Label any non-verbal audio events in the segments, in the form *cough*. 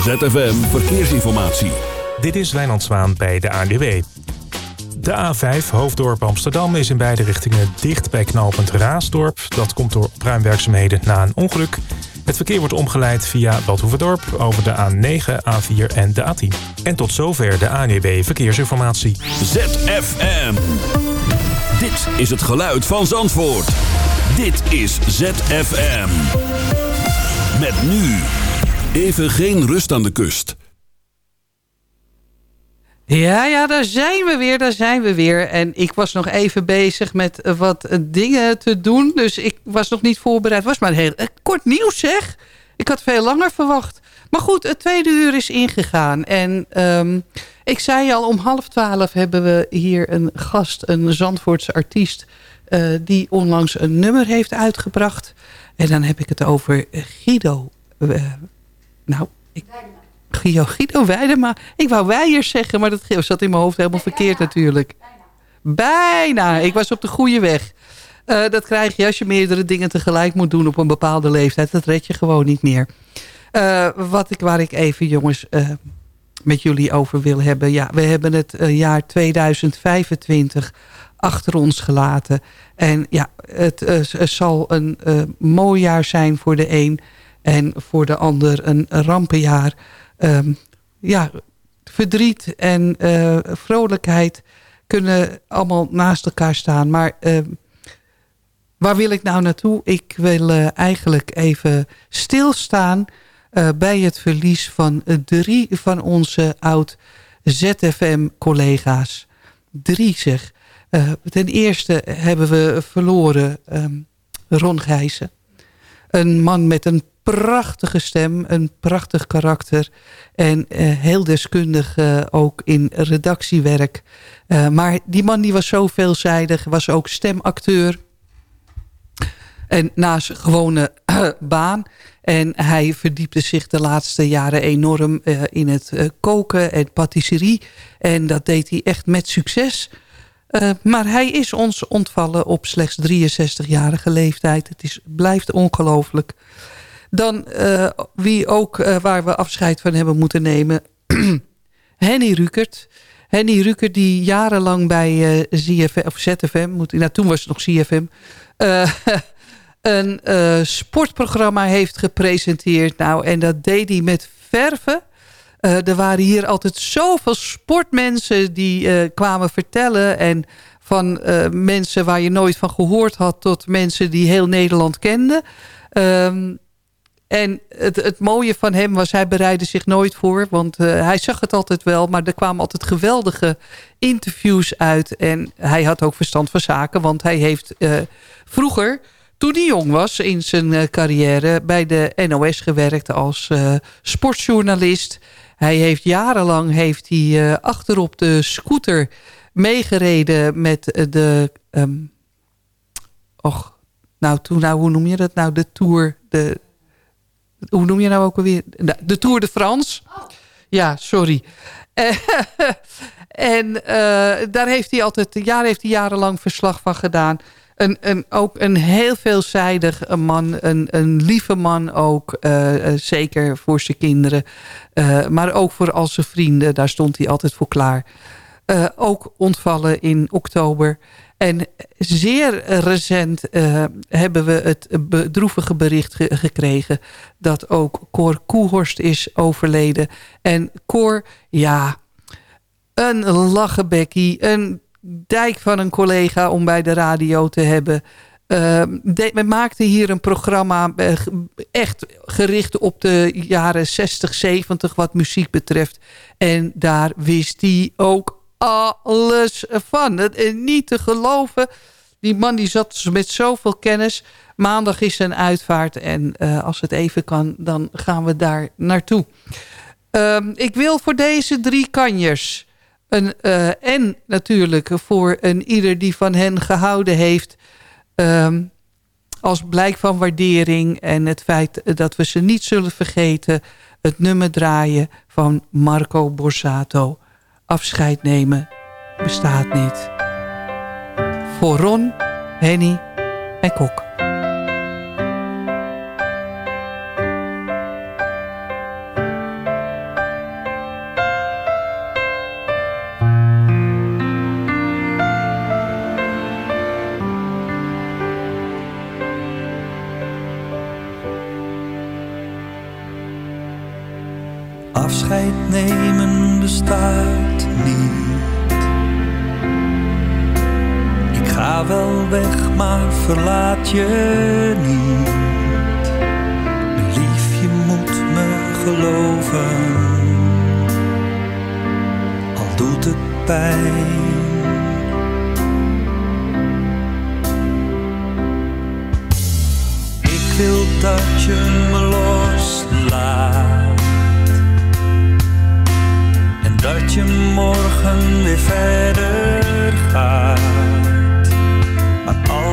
ZFM Verkeersinformatie. Dit is Wijnand Zwaan bij de ANWB. De A5 Hoofddorp Amsterdam is in beide richtingen dicht bij knooppunt Raasdorp. Dat komt door opruimwerkzaamheden na een ongeluk. Het verkeer wordt omgeleid via Badhoevedorp over de A9, A4 en de A10. En tot zover de ANWB Verkeersinformatie. ZFM. Dit is het geluid van Zandvoort. Dit is ZFM. Met nu. Even geen rust aan de kust. Ja, ja, daar zijn we weer, daar zijn we weer. En ik was nog even bezig met eh, wat eh, dingen te doen. Dus ik was nog niet voorbereid. was maar heel eh, kort nieuws, zeg. Ik had veel langer verwacht. Maar goed, het tweede uur is ingegaan. En um, ik zei al, om half twaalf hebben we hier een gast, een Zandvoortse artiest... Uh, die onlangs een nummer heeft uitgebracht. En dan heb ik het over Guido. Uh, nou, ik, Guido, Guido Weidema. Ik wou Weijers zeggen, maar dat zat in mijn hoofd helemaal verkeerd natuurlijk. Bijna. Ik was op de goede weg. Uh, dat krijg je als je meerdere dingen tegelijk moet doen op een bepaalde leeftijd. Dat red je gewoon niet meer. Uh, wat ik, waar ik even, jongens, uh, met jullie over wil hebben. Ja, we hebben het jaar 2025 achter ons gelaten. En ja, het, het zal een mooi jaar zijn voor de een en voor de ander een rampenjaar. Um, ja, verdriet en uh, vrolijkheid kunnen allemaal naast elkaar staan. Maar uh, waar wil ik nou naartoe? Ik wil uh, eigenlijk even stilstaan bij het verlies van drie van onze oud-ZFM-collega's. Drie zeg. ten eerste hebben we verloren um, Ron Gijzen. Een man met een prachtige stem, een prachtig karakter. En uh, heel deskundig uh, ook in redactiewerk. Uh, maar die man die was zo veelzijdig, was ook stemacteur. En naast gewone baan. En hij verdiepte zich de laatste jaren enorm in het koken en patisserie. En dat deed hij echt met succes. maar hij is ons ontvallen op slechts 63-jarige leeftijd. Het is, blijft ongelooflijk. Dan uh, wie ook uh, waar we afscheid van hebben moeten nemen. *clears throat* Henny Rukert. Henny Rukert die jarenlang bij uh, ZFM, of ZFM, nou, toen was het nog ZFM... *laughs* een sportprogramma heeft gepresenteerd. Nou, en dat deed hij met verven. er waren hier altijd zoveel sportmensen die kwamen vertellen... en van mensen waar je nooit van gehoord had... tot mensen die heel Nederland kenden... Um, en het, het mooie van hem was, hij bereidde zich nooit voor. Want uh, hij zag het altijd wel, maar er kwamen altijd geweldige interviews uit. En hij had ook verstand van zaken, want hij heeft uh, vroeger... Toen hij jong was in zijn uh, carrière bij de NOS gewerkt als sportjournalist. Hij heeft jarenlang heeft hij, achterop de scooter meegereden met de... Um, och, nou, toen, nou, hoe noem je dat nou? De Tour, de, hoe noem je nou ook alweer? De Tour de France. Ja, sorry. *laughs* en uh, daar heeft hij altijd, jaar heeft hij jarenlang verslag van gedaan. Een, een, ook een heel veelzijdig man, een, een lieve man ook, uh, zeker voor zijn kinderen. Uh, maar ook voor al zijn vrienden, daar stond hij altijd voor klaar. ook ontvallen in oktober. En zeer recent uh, hebben we het bedroevige bericht ge gekregen... dat ook Cor Koehorst is overleden. En Cor, ja, een lachenbekkie, een dijk van een collega om bij de radio te hebben... We maakten hier een programma uh, echt gericht op de jaren 60, 70 wat muziek betreft. En daar wist hij ook alles van. Het is niet te geloven. Die man die zat met zoveel kennis. Maandag is een uitvaart. En uh, als het even kan, dan gaan we daar naartoe. Um, ik wil voor deze drie kanjers... Een, uh, en natuurlijk voor een ieder die van hen gehouden heeft... Um, als blijk van waardering en het feit dat we ze niet zullen vergeten... het nummer draaien van Marco Borsato afscheid nemen bestaat niet. Voor Ron, Henny en Kok. Maar verlaat je niet. Lief, je moet me geloven. Al doet het pijn. Ik wil dat je me loslaat dat je morgen weer verder gaat.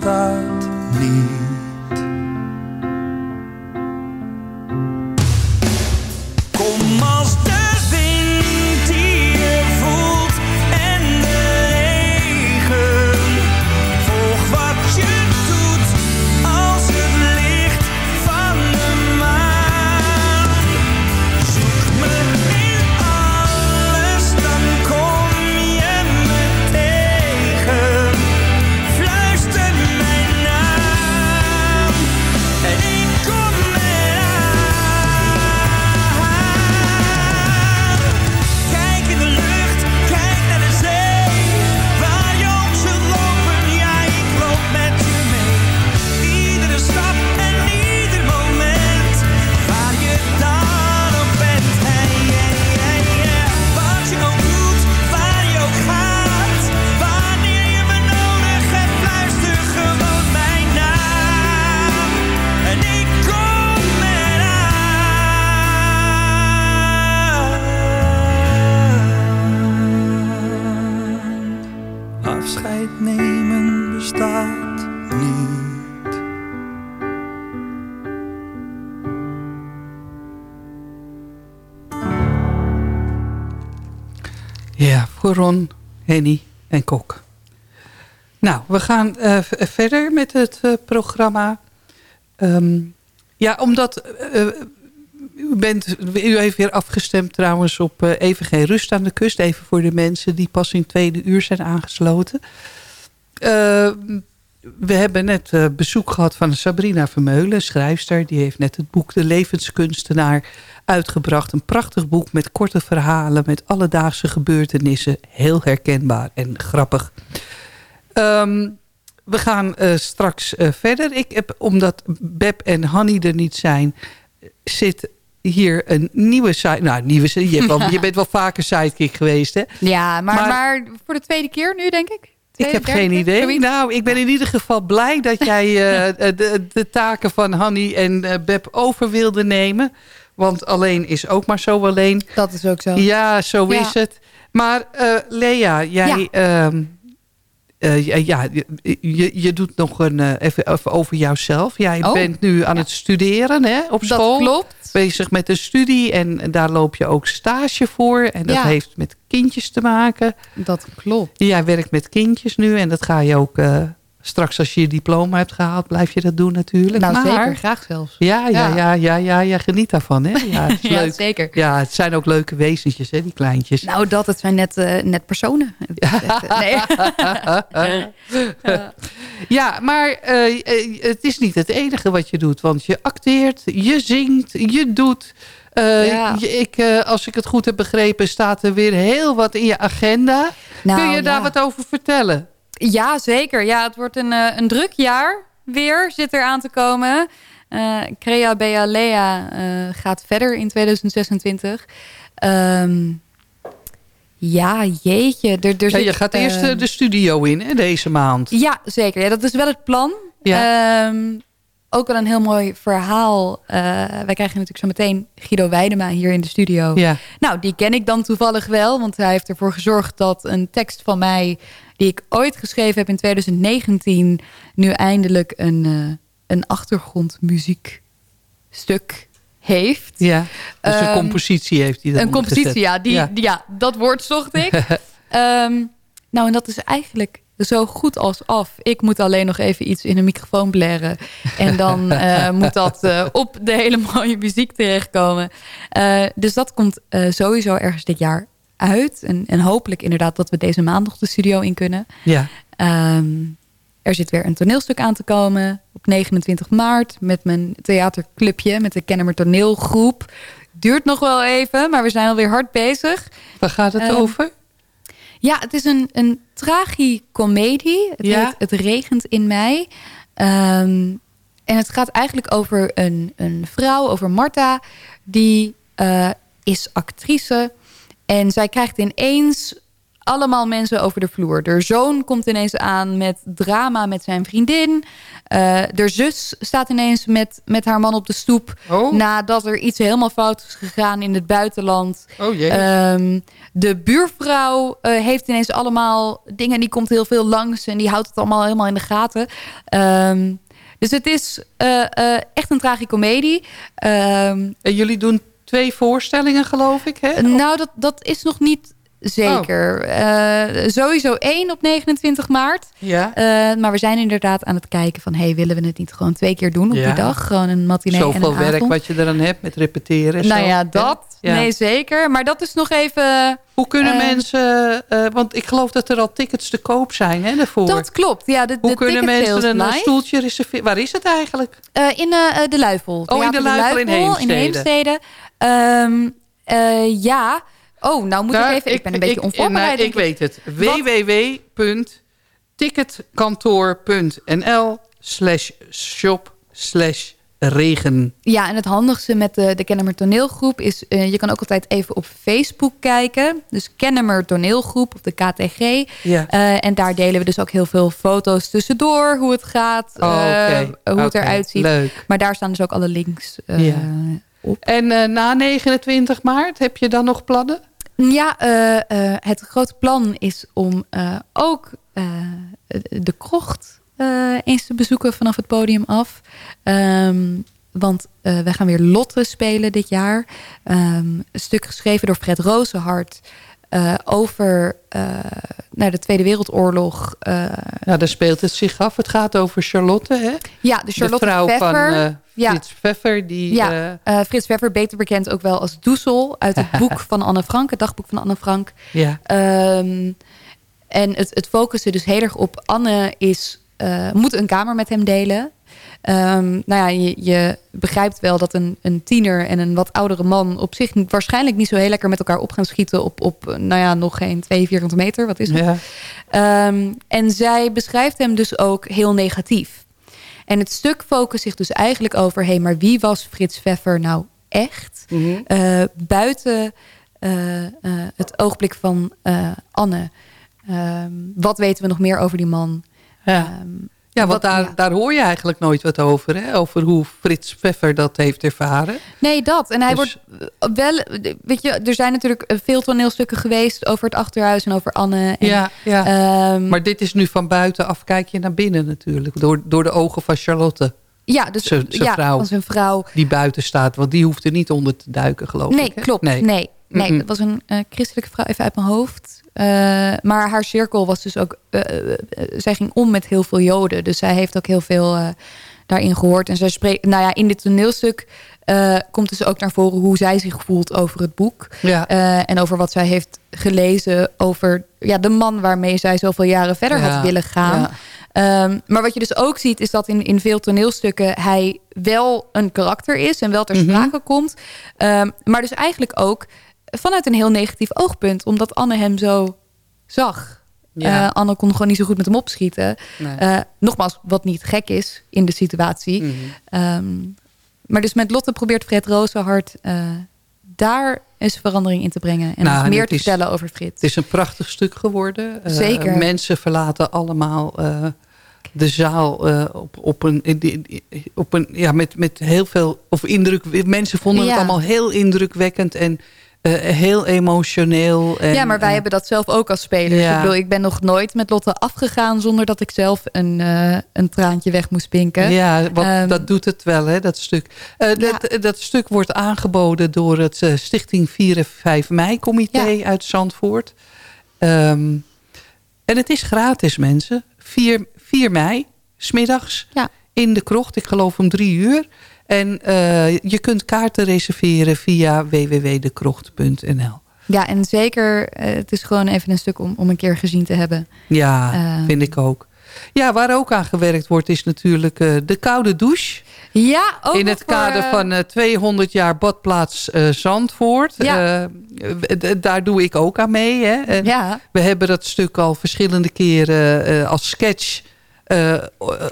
nemen bestaat niet. Ron, Henny en Kok. Nou, we gaan eh, verder met het eh, programma. Ehm, ja, omdat eh, u, bent, u heeft weer afgestemd trouwens op Even Geen Rust aan de Kust. Even voor de mensen die pas in tweede uur zijn aangesloten. Eh, we hebben net bezoek gehad van Sabrina Vermeulen, schrijfster. Die heeft net het boek De Levenskunstenaar uitgebracht. Een prachtig boek met korte verhalen, met alledaagse gebeurtenissen. Heel herkenbaar en grappig. Ehm, we gaan eh, straks eh, verder. Ik heb, omdat Beb en Hanny er niet zijn, zit hier een nieuwe side. Nou, nieuwe, je, hebt wel, je *laughs* bent wel vaker sidekick geweest, hè? Ja, maar, Maar- maar, voor de tweede keer nu, denk ik? Ik heb geen idee. Zoiets? Nou, ik ben in ieder geval blij dat jij *laughs* eh, de, de taken van Hanny en Beb over wilde nemen. Want alleen is ook maar zo alleen. Dat is ook zo. Ja, zo Ja. is het. Maar eh, Lea, jij... ehm, eh, ja, ja, je, je- doet nog een, eh, even, even over jouzelf. Jij Oh. bent nu aan Ja. het studeren hè, op school. Dat klopt. Bezig met een studie en daar loop je ook stage voor. En dat Ja. heeft met kindjes te maken. Dat klopt. Jij werkt met kindjes nu en dat ga je ook straks als je je diploma hebt gehaald, blijf je dat doen natuurlijk. Nou, maar, zeker. Graag zelfs. Ja, ja, Ja. ja, ja, ja, ja, geniet daarvan. Hè? Ja, het is *laughs* Ja, leuk. zeker. Ja, het zijn ook leuke wezentjes, hè, die kleintjes. Nou, dat, het zijn net, eh, net personen. *laughs* Nee. *laughs* Ja, maar eh, eh, het is niet het enige wat je doet. Want je acteert, je zingt, je doet. Ja. ik, als ik het goed heb begrepen, staat er weer heel wat in je agenda. Nou, Kun je daar ja. wat over vertellen? Ja, zeker. Ja, het wordt een, eh, een druk jaar weer, zit er aan te komen. Eh Crea Bea Lea eh, gaat verder in 2026. Ehm, ja, jeetje. Er, er Ja, zit, je gaat eerst eh, eh, de studio in hè, deze maand. Ja, zeker. Ja, dat is wel het plan. Ehm, ook wel een heel mooi verhaal. Eh, wij krijgen natuurlijk zo meteen Guido Weidema hier in de studio. Ja. Nou, die ken ik dan toevallig wel. Want hij heeft ervoor gezorgd dat een tekst van mij... die ik ooit geschreven heb in 2019... nu eindelijk een, eh een achtergrondmuziekstuk heeft. Ja, dus een Ehm, compositie heeft hij dan Een compositie, ja, die, Ja. ja. dat woord zocht ik. *laughs* Ehm, nou, en dat is eigenlijk zo goed als af. Ik moet alleen nog even iets in een microfoon blaren. En dan eh, *laughs* moet dat eh, op de hele mooie muziek terechtkomen. Eh, dus dat komt sowieso ergens dit jaar uit. En, en hopelijk inderdaad dat we deze maand nog de studio in kunnen. Ja. Ehm, er zit weer een toneelstuk aan te komen op 29 maart met mijn theaterclubje, met de Kennemer Toneelgroep. Duurt nog wel even, maar we zijn alweer hard bezig. Waar gaat het Ehm, over? Ja, het is een, een tragicomedie. Het Ja? heet Het regent in mei. Ehm, en het gaat eigenlijk over een, een vrouw, over Marta. Die eh, is actrice. En zij krijgt ineens allemaal mensen over de vloer. De zoon komt ineens aan met drama met zijn vriendin. Eh de zus staat ineens met, met haar man op de stoep. Oh. Nadat er iets helemaal fout is gegaan in het buitenland. Oh jee. Ehm, de buurvrouw eh, heeft ineens allemaal dingen. Die komt heel veel langs en die houdt het allemaal helemaal in de gaten. Ehm, dus het is eh, eh, echt een tragicomedie. Ehm, En jullie doen twee voorstellingen, geloof ik, hè? nou, dat, dat is nog niet zeker. Eh, sowieso één op 29 maart. Ja. Eh, maar we zijn inderdaad aan het kijken van... hey, willen we het niet gewoon twee keer doen op Ja. die dag? Gewoon een matinee en Zoveel een werk avond. wat je eraan hebt met repeteren. en Nou zo, ja, dat. Ja. Nee, zeker. Maar dat is nog even... Hoe kunnen Eh, mensen... eh, want ik geloof dat er al tickets te koop zijn hè, daarvoor. Dat klopt. Ja, de, Hoe de kunnen mensen een live. stoeltje reserveren? Waar is het eigenlijk? Eh, in eh, eh, de Luifel. Oh, in de Luifel in Heemstede. Heemstede. Ehm, eh, ja. Oh, nou moet Daar- ik even... Ik, ben een beetje onvoorbereid. nou, ik weet het. www.ticketkantoor.nl slash shop slash regen. Ja, en het handigste met de, de Kennemer Toneelgroep is... eh, je kan ook altijd even op Facebook kijken. Dus Kennemer Toneelgroep of de KTG. Ja. Eh, en daar delen we dus ook heel veel foto's tussendoor. Hoe het gaat. Oh, eh, oké. hoe het eruit ziet. Leuk. Maar daar staan dus ook alle links Ja. op. En na 29 maart, heb je dan nog plannen? Ja, eh, eh, het grote plan is om eh, ook de krocht eens te bezoeken vanaf het podium af. Ehm, want wij gaan weer Lotte spelen dit jaar. Ehm, een stuk geschreven door Fred Rozenhart eh, over eh, nou, de Tweede Wereldoorlog. eh, Ja, daar speelt het zich af. Het gaat over Charlotte, hè? ja, de Charlotte de vrouw Pfeffer. van Ja. Frits Pfeffer. Die, Ja, Frits Pfeffer, beter bekend ook wel als Doesel... uit het *laughs* boek van Anne Frank, het dagboek van Anne Frank. ja. Ehm, en het, het focussen dus heel erg op Anne is... moet een kamer met hem delen. Ehm, nou ja, je, je begrijpt wel dat een, een tiener en een wat oudere man... op zich waarschijnlijk niet zo heel lekker met elkaar op gaan schieten... op, op nou ja, nog geen twee vierkante meter. Wat is het? ja. Ehm, en zij beschrijft hem dus ook heel negatief. En het stuk focust zich dus eigenlijk over... hé, maar wie was Frits Pfeffer nou echt? Mhm. Eh, buiten eh, eh, het oogblik van Anne. Ehm, wat weten we nog meer over die man? Ja. Ja, want daar, ja. daar hoor je eigenlijk nooit wat over. Hè? Over hoe Frits Pfeffer dat heeft ervaren. Nee, dat. En hij Dus- wordt wel... Weet je, er zijn natuurlijk eh, veel toneelstukken geweest... over het Achterhuis en over Anne. En, ja, ja. ehm, maar dit is nu van buitenaf kijk je naar binnen natuurlijk. Door, door de ogen van Charlotte. ja, dus zijn- ja, vrouw. van zijn vrouw. Die buiten staat. Want die hoeft er niet onder te duiken geloof Nee, ik. hè? klopt. Nee. Nee. nee, Mm-mm. dat was een eh, christelijke vrouw, even uit mijn hoofd. Eh, maar haar cirkel was dus ook... eh, eh, zij ging om met heel veel joden. Dus zij heeft ook heel veel daarin gehoord. En zij spreekt... Nou ja, in dit toneelstuk komt dus ook naar voren... hoe zij zich voelt over het boek. Ja. En over wat zij heeft gelezen over ja, de man waarmee zij zoveel jaren verder Ja, had willen gaan. ja. Ehm, maar wat je dus ook ziet, is dat in, in veel toneelstukken hij wel een karakter is en wel ter Mhm. sprake komt. Ehm, maar dus eigenlijk ook vanuit een heel negatief oogpunt, omdat Anne hem zo zag. Ja. Eh, Anne kon gewoon niet zo goed met hem opschieten. Nee. Eh, nogmaals, wat niet gek is in de situatie. Mhm. Ehm, maar dus met Lotte probeert Fred Rozenhart eh, daar eens verandering in te brengen. En Nou, en meer te is- vertellen over Frits. Het is een prachtig stuk geworden. Zeker. mensen verlaten allemaal de zaal op, op een, op een ja, met, met heel veel of indruk. Mensen vonden Ja. het allemaal heel indrukwekkend en eh, heel emotioneel. En, ja, maar wij eh, hebben dat zelf ook als spelers. Ja. Ik bedoel, ik ben nog nooit met Lotte afgegaan... zonder dat ik zelf een, eh, een traantje weg moest pinken. Ja, want Ehm, dat doet het wel, hè, dat stuk. Dat, dat stuk wordt aangeboden door het Stichting 4 en 5 mei-comité uit Zandvoort. Ehm, en het is gratis, mensen. 4, 4 mei, smiddags, in de krocht. Ik geloof om drie uur. En eh, je kunt kaarten reserveren via www.dekrocht.nl. Ja, en zeker, eh, het is gewoon even een stuk om, om een keer gezien te hebben. Ja, Ehm. vind ik ook. Ja, waar ook aan gewerkt wordt is natuurlijk eh, de koude douche. Ja, ook in het kader van eh, 200 jaar badplaats Zandvoort. Ja. Daar doe ik ook aan mee. Hè. Ja, We hebben dat stuk al verschillende keren als sketch eh, eh,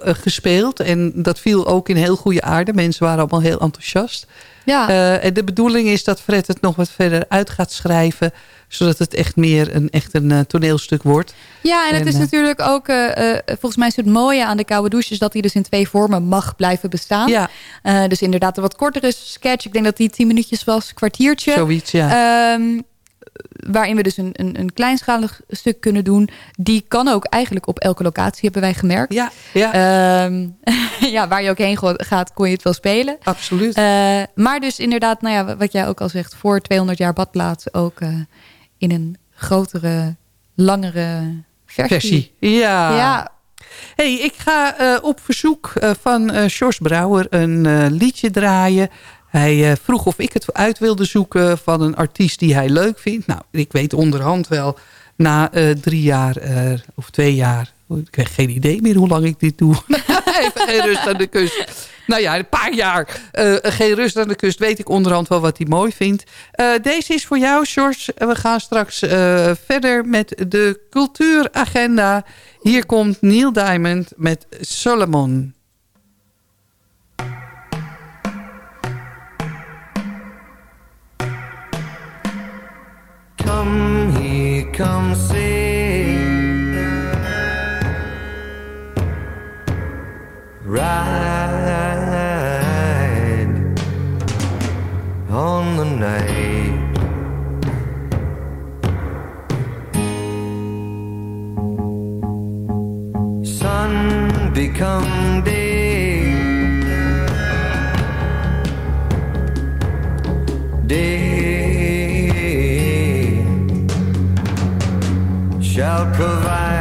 gespeeld. En dat viel ook in heel goede aarde. Mensen waren allemaal heel enthousiast. ja. Eh, en de bedoeling is dat Fred het nog wat verder uit gaat schrijven. Zodat het echt meer een, echt een toneelstuk wordt. ja, en het en, is natuurlijk ook... volgens mij is het mooie aan de koude douche... is dat hij dus in twee vormen mag blijven bestaan. Ja, dus inderdaad een wat kortere sketch. Ik denk dat die tien minuutjes was, kwartiertje. zoiets. Ja. Ehm, waarin we dus een, een, een kleinschalig stuk kunnen doen. Die kan ook eigenlijk op elke locatie, hebben wij gemerkt. ja, ja Ehm, *laughs* ja, waar je ook heen gaat, kon je het wel spelen. absoluut. Eh, maar dus inderdaad, nou ja, wat jij ook al zegt... voor 200 jaar badplaats ook eh, in een grotere, langere versie. Versie. Ja. Ja, Hey, ik ga eh, op verzoek van Sjors Brouwer een liedje draaien. Hij eh, vroeg of ik het uit wilde zoeken van een artiest die hij leuk vindt. Nou, ik weet onderhand wel, na eh, drie jaar eh, of twee jaar... Ik heb geen idee meer hoe lang ik dit doe. *laughs* Even geen rust aan de kust. Nou ja, een paar jaar geen rust aan de kust. Weet ik onderhand wel wat hij mooi vindt. Deze is voor jou, George. We gaan straks verder met de cultuuragenda. Hier komt Neil Diamond met Solomon. Come here, come see. Ride on the night. Sun become shall provide.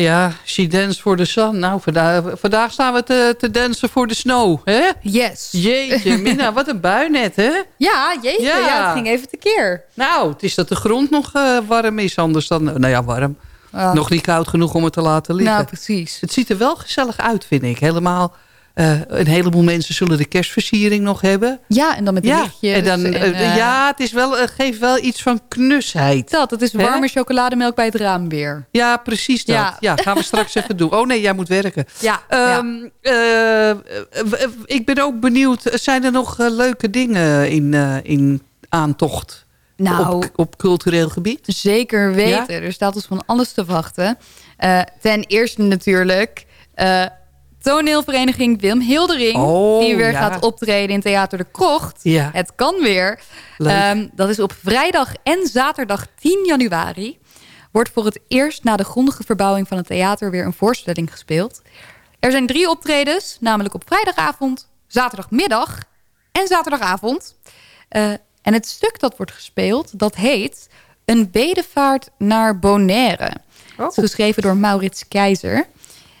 Ja, she dance for the sun. Nou, vandaag, vandaag staan we te, te dansen voor de snow, hè? Yes. Jeetje, *laughs* Mina, wat een bui net, hè? Ja, jeetje. Ja. Ja. het ging even tekeer. Nou, het is dat de grond nog eh, warm is, anders dan... Nou ja, warm. Ah, Nog niet koud genoeg om het te laten liggen. nou, precies. Het ziet er wel gezellig uit, vind ik. Helemaal, eh, een heleboel mensen zullen de kerstversiering nog hebben. Ja, en dan met de ja, lichtjes. en dan, eh, eh, ja, het is wel, het geeft wel iets van knusheid. Dat, het is warme chocolademelk bij het raam weer. Ja, precies dat. Ja. Ja. gaan we straks *laughs* even doen. Oh nee, jij moet werken. Ja, ja. Ehm, eh, eh, ik ben ook benieuwd, zijn er nog leuke dingen in, in aantocht Nou, op, op cultureel gebied? Zeker weten. Er staat ons van alles te wachten. Ten eerste natuurlijk toneelvereniging Wim Hildering. Oh, die weer ja. gaat optreden in Theater de Krocht. Ja. Het kan weer. Ehm, dat is op vrijdag en zaterdag 10 januari. Wordt voor het eerst na de grondige verbouwing van het theater weer een voorstelling gespeeld. Er zijn drie optredens, namelijk op vrijdagavond, zaterdagmiddag en zaterdagavond. Eh, en het stuk dat wordt gespeeld, dat heet Een bedevaart naar Bonaire. Oh. Het is geschreven door Maurits Keizer.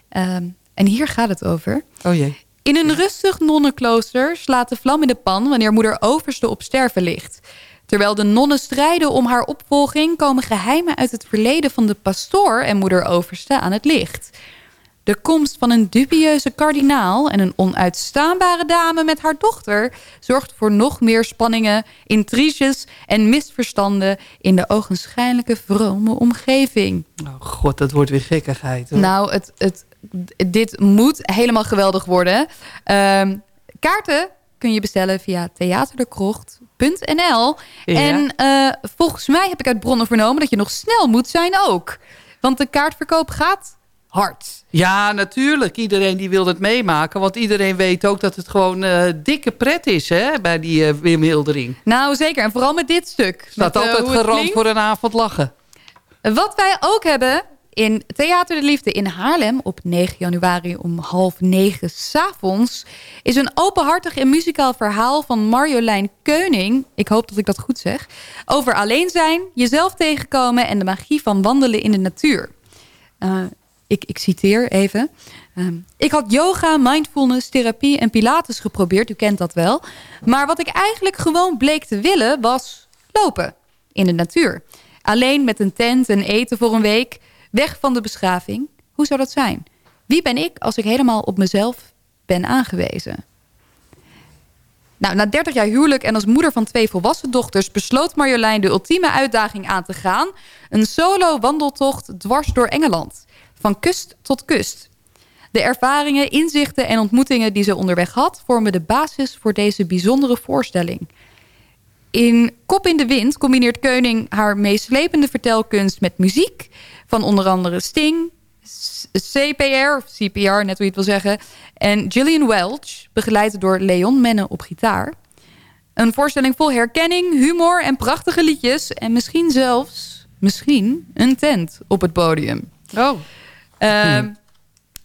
Ehm, en hier gaat het over. Oh jee. In een rustig nonnenklooster slaat de vlam in de pan wanneer moeder Overste op sterven ligt. Terwijl de nonnen strijden om haar opvolging... komen geheimen uit het verleden van de pastoor en moeder Overste aan het licht. De komst van een dubieuze kardinaal en een onuitstaanbare dame met haar dochter... zorgt voor nog meer spanningen, intriges en misverstanden... in de ogenschijnlijke vrome omgeving. Oh god, dat wordt weer gekkigheid. hoor. Nou, het, het, dit moet helemaal geweldig worden. Ehm, kaarten kun je bestellen via theaterdekrocht.nl. Ja. En eh, volgens mij heb ik uit bronnen vernomen dat je nog snel moet zijn ook. Want de kaartverkoop gaat hard. Ja, natuurlijk. Iedereen die wil het meemaken. Want iedereen weet ook dat het gewoon eh, dikke pret is hè, bij die eh, Wim Hildering. Nou, zeker. En vooral met dit stuk. Staat Met, altijd gerand voor een avond lachen. Wat wij ook hebben in Theater de Liefde in Haarlem op 9 januari om half negen s'avonds... is een openhartig en muzikaal verhaal van Marjolein Keuning... ik hoop dat ik dat goed zeg... over alleen zijn, jezelf tegenkomen en de magie van wandelen in de natuur. Eh, ik, ik citeer even. Ehm, ik had yoga, mindfulness, therapie en pilates geprobeerd. U kent dat wel. Maar wat ik eigenlijk gewoon bleek te willen was lopen. in de natuur. Alleen met een tent en eten voor een week. Weg van de beschaving. Hoe zou dat zijn? Wie ben ik als ik helemaal op mezelf ben aangewezen? Nou, na 30 jaar huwelijk en als moeder van twee volwassen dochters... besloot Marjolein de ultieme uitdaging aan te gaan. Een solo wandeltocht dwars door Engeland. Van kust tot kust. De ervaringen, inzichten en ontmoetingen die ze onderweg had... vormen de basis voor deze bijzondere voorstelling. In Kop in de Wind combineert Keuning haar meeslepende vertelkunst met muziek... van onder andere Sting, CPR, of CPR, net hoe je het wil zeggen... en Gillian Welch, begeleid door Leon Menne op gitaar. Een voorstelling vol herkenning, humor en prachtige liedjes... en misschien zelfs, misschien, een tent op het podium. Oh, Ehm,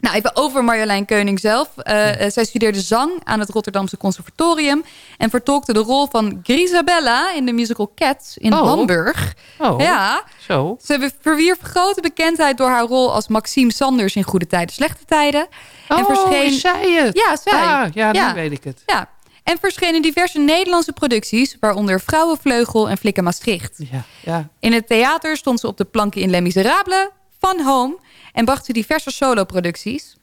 Nou, even over Marjolein Keuning zelf. Eh, zij studeerde zang aan het Rotterdamse Conservatorium... en vertolkte de rol van Grisabella in de musical Cats in Oh. Hamburg. oh. Ja, Zo. ze verwierf grote bekendheid door haar rol als Maxime Sanders in Goede Tijden, Slechte Tijden. en oh, verscheen... zei het. Ja, zij. Ah, ja, nu Ja. weet ik het. Ja. En verschenen diverse Nederlandse producties, waaronder Vrouwenvleugel en Flikken Maastricht. Ja, ja. In het theater stond ze op de planken in Les Miserables, Van Home en bracht ze diverse soloproducties.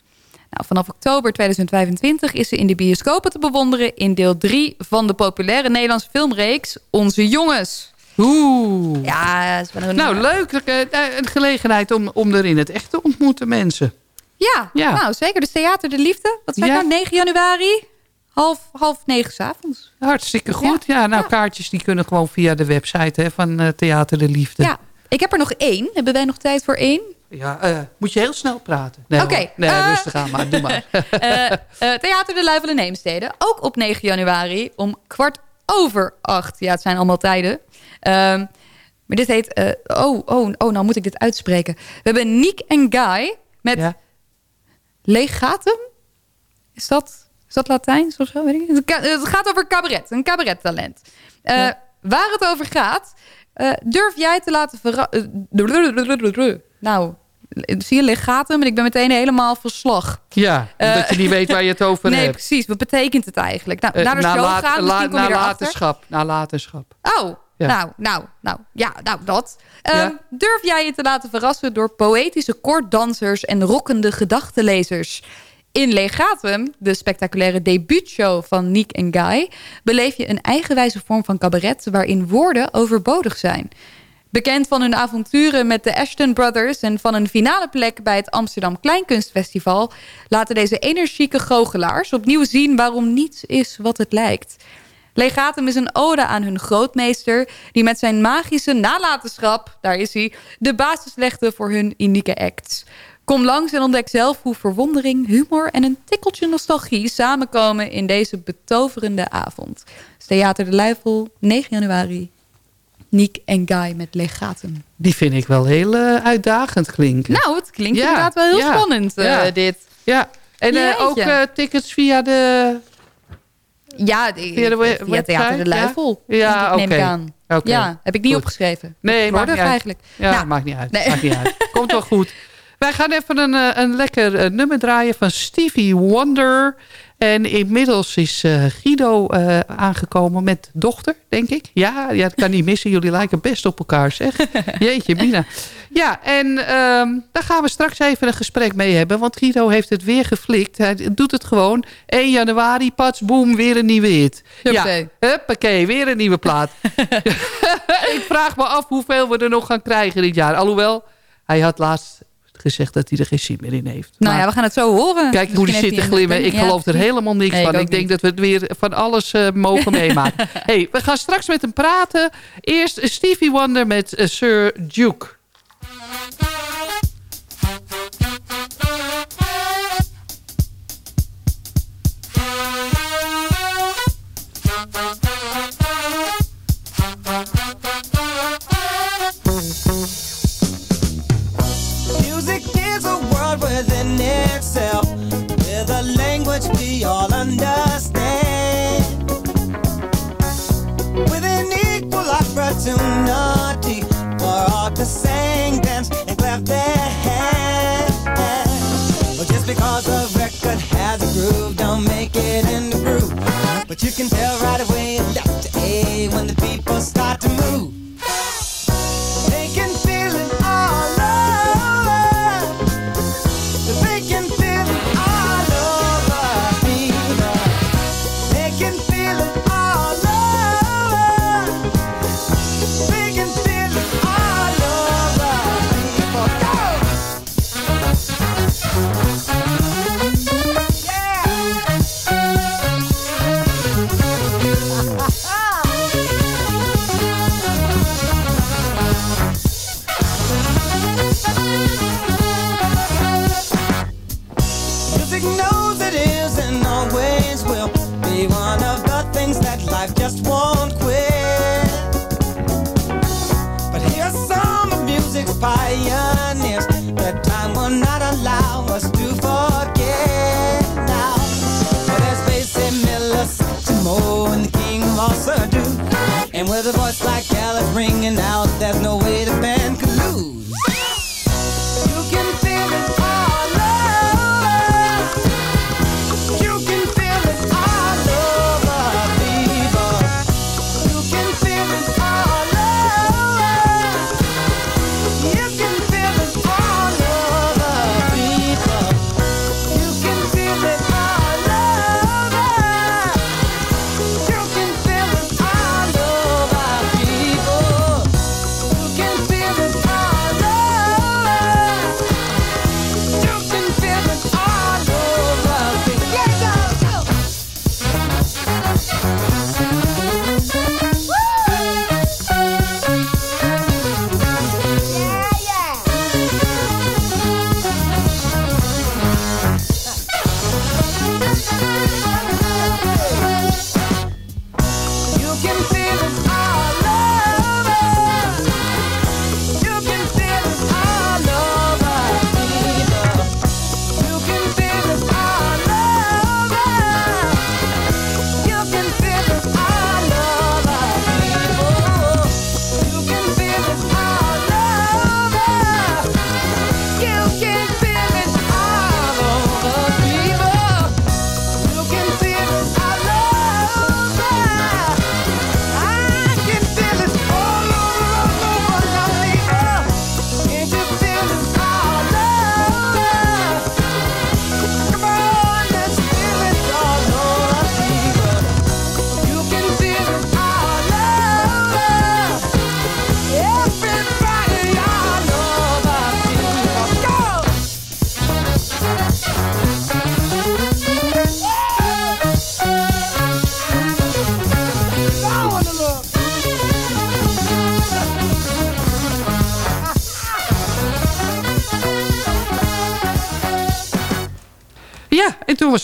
Nou, vanaf oktober 2025 is ze in de bioscopen te bewonderen in deel 3 van de populaire Nederlandse filmreeks Onze Jongens. Oeh. Ja, is wel een... Nou, leuk. Eh, eh, Een gelegenheid om, om er in het echt te ontmoeten, mensen. Ja, Ja. nou zeker. Dus Theater de Liefde. Wat Ja. nou? 9 januari, half, half negen s'avonds. Hartstikke goed. Ja, nou, Ja. kaartjes die kunnen gewoon via de website hè, van eh, Theater de Liefde. Ja, ik heb er nog één. Hebben wij nog tijd voor één? Ja, eh, moet je heel snel praten. Nee, Oké. Nee, eh. rustig aan maar. Doe maar. *laughs* Eh, Theater de Luifel in Heemstede. Ook op 9 januari om kwart over acht. Ja, het zijn allemaal tijden. Ehm, maar dit heet... oh, oh, oh, nou moet ik dit uitspreken. We hebben Niek en Guy met Ja. Legatum. Is dat, is dat Latijns of zo? Weet ik. Het gaat over cabaret. Een cabarettalent. Ja. Waar het over gaat... eh, durf jij te laten verrassen... nou, zie je legatum? En ik ben meteen helemaal verslag. Ja, omdat je niet weet waar je het over *laughs* Nee, hebt. precies. Wat betekent het eigenlijk? Nou, Eh, naar de show gaan, misschien kom je erachter. nalatenschap. Nalatenschap. Oh, Ja. nou, nou, nou, ja, nou, dat. Ehm, Ja. Durf jij je te laten verrassen door poëtische koorddansers en rockende gedachtenlezers? In Legatum, de spectaculaire debuutshow van Niek en Guy... beleef je een eigenwijze vorm van cabaret... waarin woorden overbodig zijn. Bekend van hun avonturen met de Ashton Brothers... en van een finale plek bij het Amsterdam Kleinkunstfestival... laten deze energieke goochelaars opnieuw zien... waarom niets is wat het lijkt. Legatum is een ode aan hun grootmeester... die met zijn magische nalatenschap, daar is hij... de basis legde voor hun unieke acts. Kom langs en ontdek zelf hoe verwondering, humor... en een tikkeltje nostalgie samenkomen in deze betoverende avond. Dus Theater de Luifel, 9 januari. Niek en Guy met Legatum. Die vind ik wel heel eh, uitdagend klinken. Nou, het klinkt Ja, inderdaad wel heel ja, spannend, eh, dit. Ja, en Jeetje. ook tickets via de... Ja, Via de we- via Theater de? Luifel. Ja, neem ik oké. aan. Oké, Ja, heb ik niet goed. opgeschreven. Nee, maakt niet eigenlijk. Ja, Nou, maakt niet uit. Maakt niet uit. *laughs* Komt wel goed. Wij gaan even een, eh, een lekker eh, nummer draaien van Stevie Wonder. En inmiddels is eh, Guido aangekomen met dochter, denk ik. Ja, ja, dat kan niet missen. Jullie lijken best op elkaar, zeg. *laughs* Jeetje, Mina. Ja, en ehm, daar gaan we straks even een gesprek mee hebben. Want Guido heeft het weer geflikt. Hij doet het gewoon. 1 januari, pats, boem, weer een nieuwe hit. Ja, huppakee, weer een nieuwe plaat. *laughs* *laughs* ik vraag me af hoeveel we er nog gaan krijgen dit jaar. Alhoewel, hij had laatst gezegd dat hij er geen zin meer in heeft. Nou Maar ja, we gaan het zo horen. Kijk hoe die zit te glimmen. Ik geloof er helemaal niks Nee, van. Ik denk niet. dat we het weer van alles eh, mogen *laughs* meemaken. hey, we gaan straks met hem praten. Eerst Stevie Wonder met eh, Sir Duke. Itself, with a language we all understand. With an equal opportunity for all to sing, dance, and clap their hands. Just because a record has a groove, don't make it in the groove. But you can tell right away A when the people start to move. Thank you.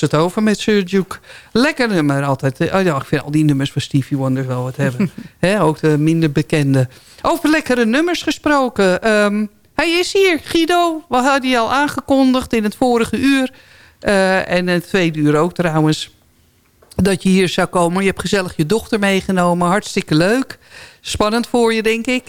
Het over met Sir Duke. Lekker nummer altijd. Oh ja, ik vind al die nummers van Stevie Wonder wel wat hebben. *laughs* Hè, ook de minder bekende. Over lekkere nummers gesproken. Ehm, hij is hier, Guido. We hadden die al aangekondigd in het vorige uur. Eh, en in het tweede uur ook trouwens. Dat je hier zou komen. Je hebt gezellig je dochter meegenomen. Hartstikke leuk. Spannend voor je, denk ik.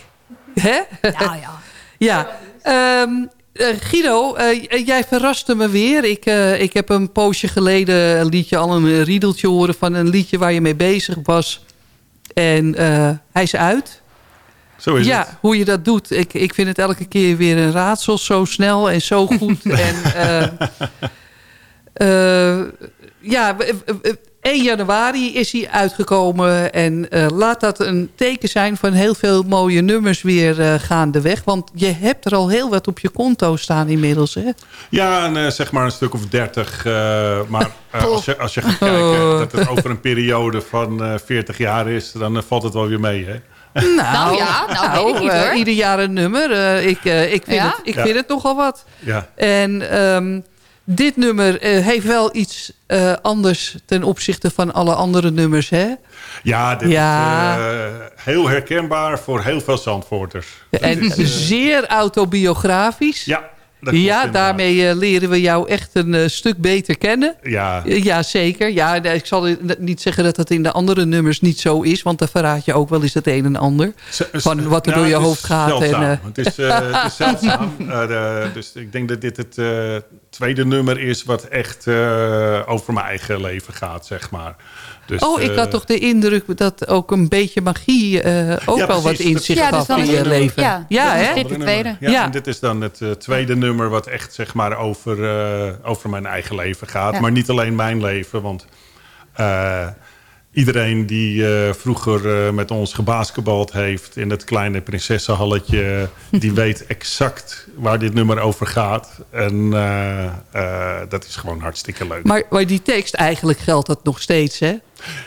Hè? Nou ja. *laughs* Ja, ehm, eh, Guido, eh, jij verraste me weer. Ik, eh, ik heb een poosje geleden een liedje, al een riedeltje horen van een liedje waar je mee bezig was. En hij is uit. Zo is ja, het. hoe je dat doet. Ik, ik vind het elke keer weer een raadsel. Zo snel en zo goed. *laughs* en ja, 1 januari is hij uitgekomen. En eh, laat dat een teken zijn van heel veel mooie nummers weer eh, gaandeweg. Want je hebt er al heel wat op je konto staan inmiddels. Hè? Ja, en, eh, zeg maar een stuk of dertig. eh, maar eh, als, je, als je gaat kijken Oh. dat het over een periode van eh 40 jaar is... dan valt het wel weer mee, hè? Nou, ja, nou, weet ik niet, eh, hoor. ieder jaar een nummer. Eh, ik, ik, vind Ja? het, ik Ja. vind het nogal wat. Ja. En ehm, dit nummer eh, heeft wel iets eh, anders ten opzichte van alle andere nummers, hè? Ja, dit Ja. is eh, heel herkenbaar voor heel veel Zandvoorters. En zeer autobiografisch. ja, ja daarmee eh, leren we jou echt een eh, stuk beter kennen. Ja, Eh, Ja, zeker. Ja, ik zal niet zeggen dat dat in de andere nummers niet zo is. Want dan verraad je ook wel eens het een en ander. Van wat er door je hoofd gaat. En, Het is, het is *laughs* zeldzaam. Dus ik denk dat dit het tweede nummer is... wat echt over mijn eigen leven gaat, zeg maar. Dus, oh, ik eh, had toch de indruk dat ook een beetje magie eh, ook Ja, wel wat precies. in Dat- zich Ja, gaf dus in je leven. ja, hè? dit. de tweede. Ja, Ja. En dit is dan het eh, tweede nummer wat echt zeg maar, over, eh, over mijn eigen leven gaat. Ja. Maar niet alleen mijn leven, want eh, iedereen die eh, vroeger eh, met ons gebasketbald heeft... in het kleine prinsessenhalletje, *laughs* die weet exact waar dit nummer over gaat. En eh, dat is gewoon hartstikke leuk. Maar, maar die tekst, eigenlijk geldt dat nog steeds, hè?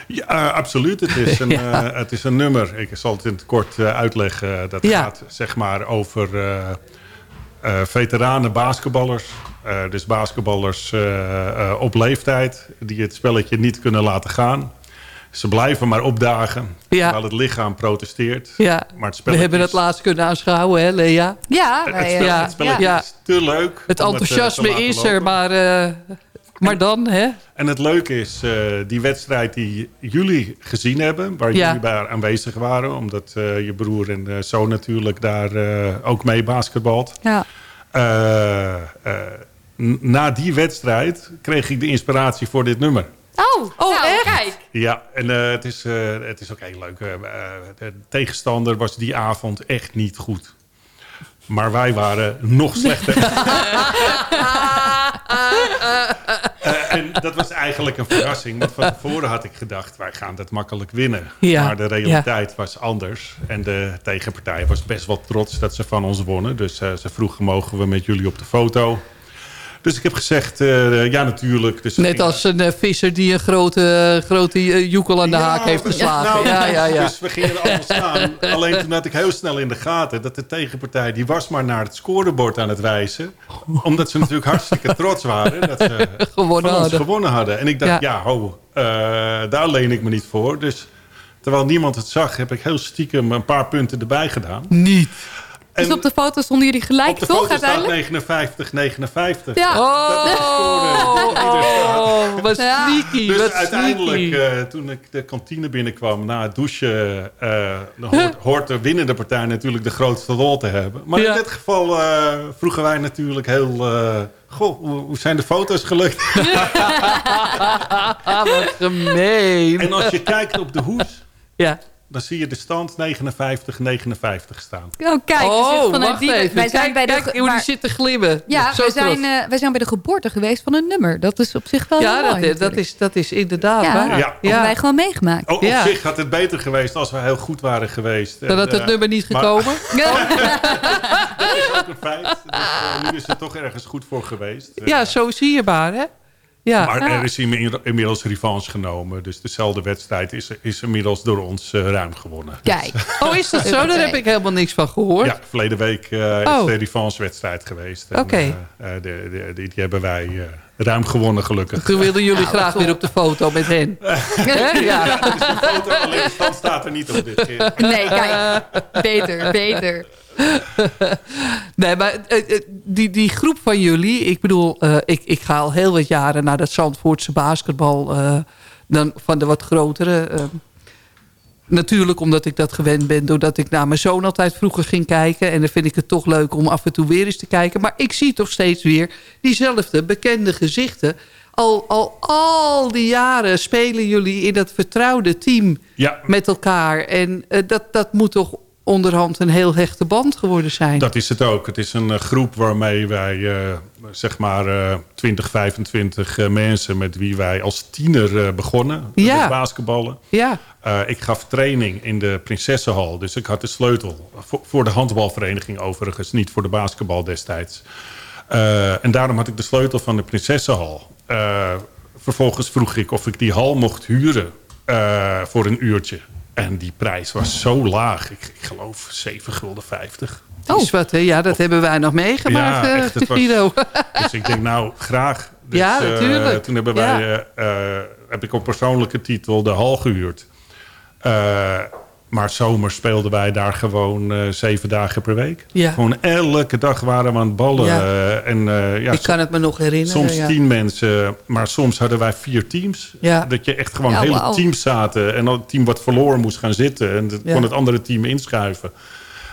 Ja, absoluut. Het is, *laughs* een, Ja. het is een nummer. Ik zal het in het kort uitleggen. Dat Ja. gaat zeg maar over veteranen basketballers. Dus basketballers op leeftijd die het spelletje niet kunnen laten gaan. Ze blijven maar opdagen. Ja. Terwijl het lichaam protesteert. Ja, Maar het we hebben het laatst kunnen aanschouwen, hè Lea? Ja, Het, wij, eh, spel, ja, het spelletje ja. is te leuk. Het eh, enthousiasme is er, maar, eh, maar dan, hè? En het leuke is, eh, die wedstrijd die jullie gezien hebben... waar Ja. jullie bij aanwezig waren... omdat eh, je broer en zoon natuurlijk daar eh, ook mee basketbalt. ja. Eh, eh, na die wedstrijd kreeg ik de inspiratie voor dit nummer. Oh, Oh, nou, echt? kijk. Ja, en eh, het, is, eh, het is ook heel leuk. Eh, de tegenstander was die avond echt niet goed. Maar wij waren nog slechter. *laughs* En dat was eigenlijk een verrassing. Want van tevoren had ik gedacht, wij gaan dat makkelijk winnen. Ja, Maar de realiteit was anders. En de tegenpartij was best wel trots dat ze van ons wonnen. Dus eh, ze vroegen, mogen we met jullie op de foto? Dus ik heb gezegd, eh, ja natuurlijk. Dus Net als een eh, visser die een grote, grote eh, joekel aan de haak heeft dus- geslagen. nou, ja, ja, ja. Dus we gingen allemaal staan. *laughs* Alleen toen had ik heel snel in de gaten dat de tegenpartij... die was maar naar het scorebord aan het wijzen. Omdat ze natuurlijk hartstikke trots waren... dat ze *laughs* Gewonnen van ons hadden. gewonnen hadden. En ik dacht, Ja. ja, ho, eh, daar leen ik me niet voor. Dus terwijl niemand het zag... heb ik heel stiekem een paar punten erbij gedaan. Niet. Dus En op de foto stonden jullie gelijk, op de toch, foto staat uiteindelijk? 59, 59. Ja. Dat score die er staat. Oh, wat Ja. sneaky, Dus wat uiteindelijk, sneaky. eh, toen ik de kantine binnenkwam na het douchen... eh, dan hoort, hoort de winnende partij natuurlijk de grootste rol te hebben. Maar Ja. in dit geval eh, vroegen wij natuurlijk heel... eh, goh, hoe, zijn de foto's gelukt? *laughs* Wat gemeen. en als je kijkt op de hoes, Ja. Dan zie je de stand 59-59 staan. Oh, kijk. dus oh, vanuit wacht die, even. Wij zijn kijk, bij de, kijk hoe maar- die zit te glimmen. Ja, Zo wij zijn, wij zijn bij de geboorte geweest van een nummer. Dat is op zich wel ja, dat, mooi is- dat, natuurlijk. is, dat is inderdaad Ja, waar. Ja. Dat hebben wij gewoon meegemaakt. O- op Ja. zich had het beter geweest als we heel goed waren geweest. Dan had het eh, nummer niet maar- gekomen. *laughs* Dat is ook een *laughs* feit. Dus, eh, nu is het toch ergens goed voor geweest. Ja, zo zie je maar, hè? Ja. Maar er is inmi- inmiddels revanche genomen. Dus dezelfde wedstrijd is, is inmiddels door ons eh, ruim gewonnen. Kijk. *laughs* Oh, is dat zo? Daar heb ik helemaal niks van gehoord. Ja, verleden week eh, Oh. is de revanche-wedstrijd geweest. En, Oké. eh, de, de- die, die hebben wij eh, ruim gewonnen, gelukkig. Toen wilden jullie Nou, graag weer op de foto met hen. *laughs* Ja. Ja, dat is een foto, alleen de stand staat er niet op dit keer. Nee, kijk. Beter, beter. *laughs* Nee, maar eh, eh, die, die groep van jullie... Ik bedoel, eh, ik, ik ga al heel wat jaren naar dat Zandvoortse basketbal... dan van de wat grotere... natuurlijk omdat ik dat gewend ben... doordat ik naar mijn zoon altijd vroeger ging kijken. En dan vind ik het toch leuk om af en toe weer eens te kijken. Maar ik zie toch steeds weer diezelfde bekende gezichten. Al, al, al die jaren spelen jullie in dat vertrouwde team Ja, met elkaar. En dat, dat moet toch onderhand een heel hechte band geworden zijn. Dat is het ook. Het is een eh, groep waarmee wij, eh, zeg maar, eh 20, 25 eh, mensen... met wie wij als tiener eh, begonnen Ja. met basketballen. Ja, ik gaf training in de Prinsessenhal. Dus ik had de sleutel. Voor, voor de handbalvereniging overigens. Niet voor de basketbal destijds. En daarom had ik de sleutel van de Prinsessenhal. Vervolgens vroeg ik of ik die hal mocht huren. voor een uurtje. En die prijs was zo laag. Ik, ik geloof 7 gulden 50. dat is wat. Hè? Ja, dat hebben wij nog meegemaakt, Ja, eh, echt, het was-. *laughs* Dus ik denk, nou, graag. Dus, Ja, eh, natuurlijk. toen hebben wij, eh, eh, heb ik op persoonlijke titel de hal gehuurd. Eh, maar zomer speelden wij daar gewoon eh, zeven dagen per week. Ja. Gewoon elke dag waren we aan het ballen. Ja. eh, en, eh, ja, ik kan het me nog herinneren. soms ja. tien mensen, maar soms hadden wij vier teams. Ja. Dat je echt gewoon Ja, hele teams zaten. En dan het team wat verloren moest gaan zitten. En dat Ja. kon het andere team inschuiven.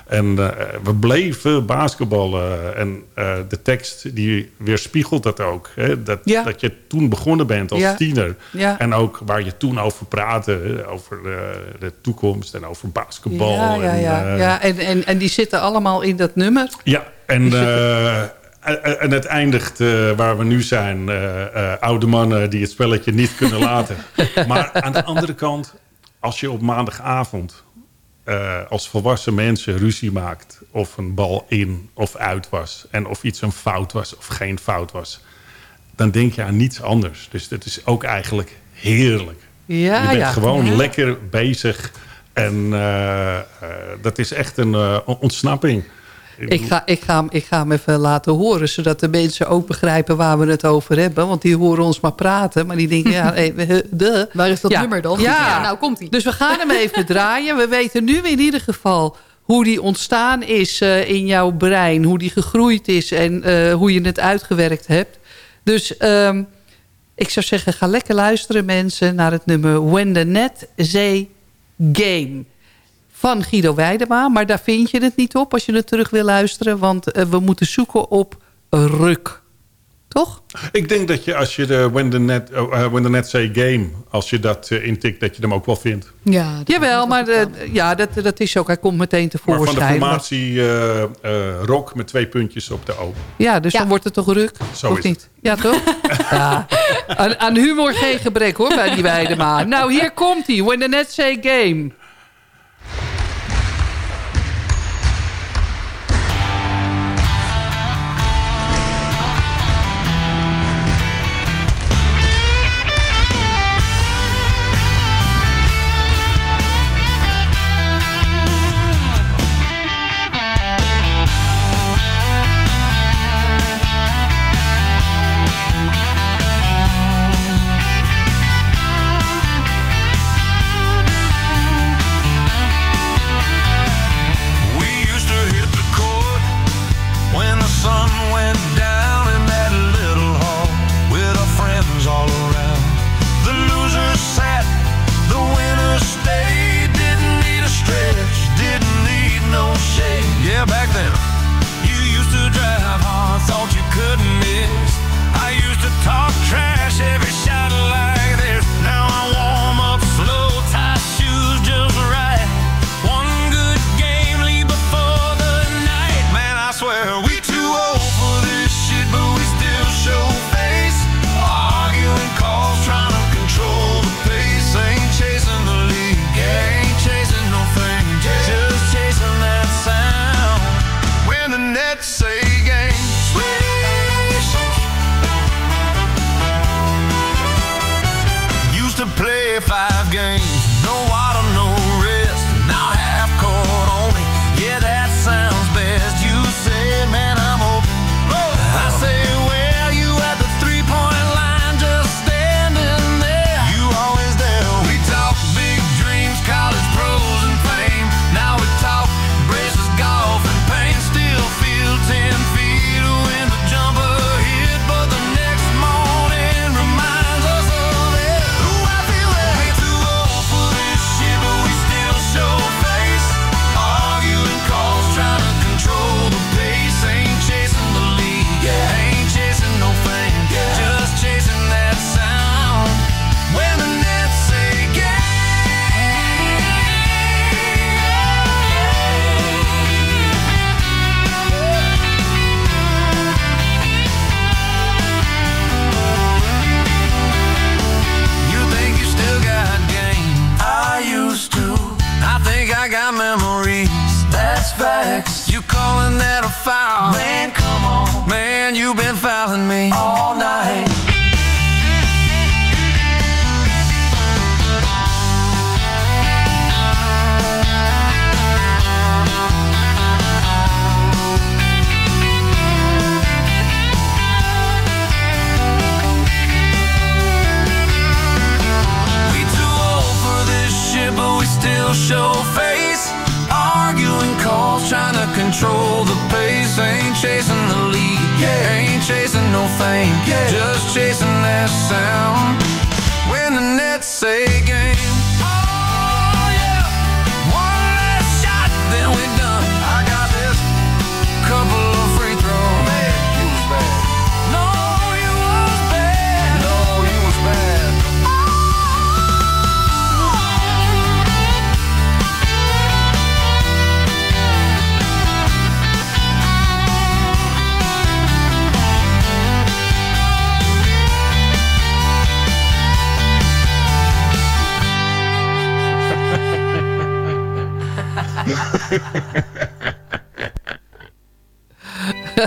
En eh, we bleven basketballen. En eh, de tekst die weerspiegelt dat ook. Hè? Dat, Ja. dat je toen begonnen bent als Ja. tiener. Ja. En ook waar je toen over praatte. Over de, de toekomst en over basketbal. Ja, ja, en, ja. eh, ja en, en, en die zitten allemaal in dat nummer. ja, en, *laughs* eh, en- het eindigt eh, waar we nu zijn. eh, eh, oude mannen die het spelletje niet kunnen laten. *laughs* Maar aan de andere kant, als je op maandagavond... eh, als volwassen mensen ruzie maakt... of een bal in of uit was... en of iets een fout was of geen fout was... dan denk je aan niets anders. Dus dat is ook eigenlijk heerlijk. Ja, je bent ja. gewoon Ja. lekker bezig. En eh, eh, dat is echt een ontsnapping. Ik ga, ik, ga, hem- ik ga hem even laten horen, zodat de mensen ook begrijpen waar we het over hebben. Want die horen ons maar praten, maar die denken, ja, *laughs* eh, eh, de. Waar is dat Ja. nummer dan? Ja. nou komt ie. Dus we gaan hem even *laughs* draaien. We weten nu in ieder geval hoe die ontstaan is eh, in jouw brein. Hoe die gegroeid is en eh, hoe je het uitgewerkt hebt. Dus ehm, ik zou zeggen, ga lekker luisteren mensen naar het nummer When the Net Say Game. Van Guido Weidema. Maar daar vind je het niet op als je het terug wil luisteren. Want eh, we moeten zoeken op Ruk. Toch? Ik denk dat je als je de When the Net, oh, eh, When the Net Say Game... als je dat eh, intikt, dat je hem ook wel vindt. Ja, dat Jawel, maar ja, dat, dat is ook. Hij komt meteen Maar van de tevoorschijn. formatie eh, eh, rock met twee puntjes op de O. Ja, dus Ja. dan wordt het toch ruk? Zo of is niet? Ja, toch? *laughs* ja. Aan, aan humor geen gebrek hoor, bij die Weidema. Nou, hier komt hij. When the net say game.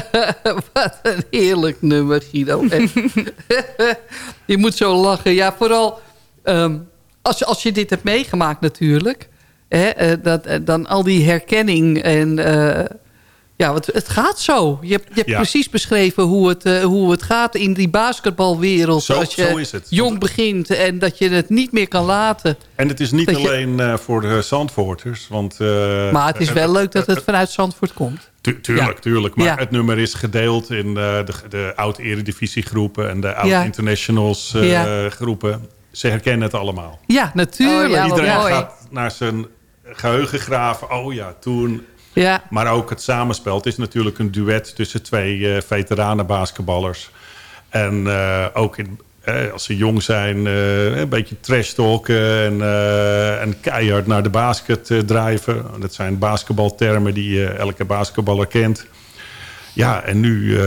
*laughs* Wat een heerlijk nummer, Guido. *laughs* Je moet zo lachen. Ja, vooral ehm, als, als je dit hebt meegemaakt natuurlijk. Hè, eh, dat, eh, dan al die herkenning en... eh, Ja, want het gaat zo. Je hebt, je hebt Ja. precies beschreven hoe het, eh, hoe het gaat in die basketbalwereld. Zo- als je zo is het. jong begint en dat je het niet meer kan laten. En het is niet je- alleen eh, voor de Zandvoorters. Want, eh, Maar het is wel leuk dat het vanuit Zandvoort komt. Tu- tuurlijk, Ja. tuurlijk. Maar Ja. het nummer is gedeeld in eh, de, de oud-eredivisiegroepen en de Ja. oud-internationals eh, Ja. groepen. Ze herkennen het allemaal. Ja, natuurlijk. Oh, Iedereen mooi. gaat naar zijn geheugen graven. Oh ja, toen. Ja. Maar ook het samenspel. Het is natuurlijk een duet tussen twee eh veteranen basketballers. En eh, ook in, eh, als ze jong zijn, een beetje trash talken en, en keihard naar de basket drijven. Dat zijn basketbaltermen die elke basketballer kent. Ja, en nu eh,